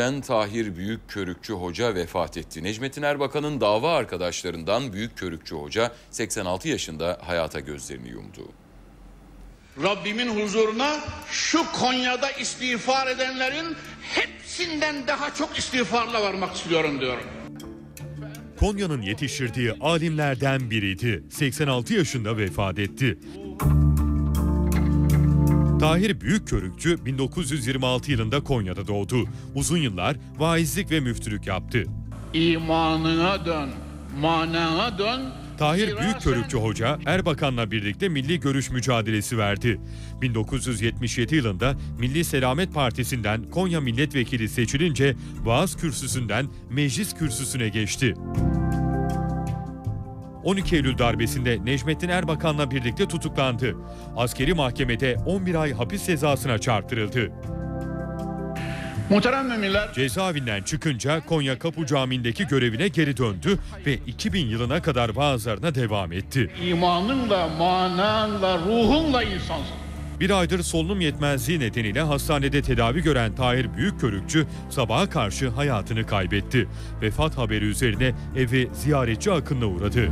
Ben Tahir Büyükkörükçü Hoca vefat etti. Necmettin Erbakan'ın dava arkadaşlarından Büyükkörükçü Hoca 86 yaşında hayata gözlerini yumdu. Rabbimin huzuruna şu Konya'da istiğfar edenlerin hepsinden daha çok istiğfarla varmak istiyorum diyorum. Konya'nın yetiştirdiği alimlerden biriydi. 86 yaşında vefat etti. Tahir Büyükkörükçü 1926 yılında Konya'da doğdu. Uzun yıllar vaizlik ve müftülük yaptı. İmanına dön, manana dön. Tahir Büyükkörükçü Hoca Erbakan'la birlikte milli görüş mücadelesi verdi. 1977 yılında Milli Selamet Partisi'nden Konya milletvekili seçilince vaaz kürsüsünden meclis kürsüsüne geçti. 12 Eylül darbesinde Necmettin Erbakan'la birlikte tutuklandı. Askeri mahkemede 11 ay hapis cezasına çarptırıldı. Muhterem müminler, Cezaevinden çıkınca Konya Kapı Camii'ndeki görevine geri döndü ve 2000 yılına kadar vaazlarına devam etti. imanınla, mananla, ruhunla insansın. Bir aydır solunum yetmezliği nedeniyle hastanede tedavi gören Tahir Büyükkörükçü sabaha karşı hayatını kaybetti. Vefat haberi üzerine evi ziyaretçi akınla uğradı.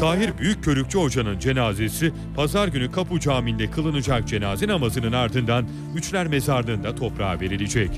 Tahir Büyükkörükçü Hoca'nın cenazesi pazar günü Kapı Camii'nde kılınacak cenaze namazının ardından Üçler Mezarlığı'nda toprağa verilecek.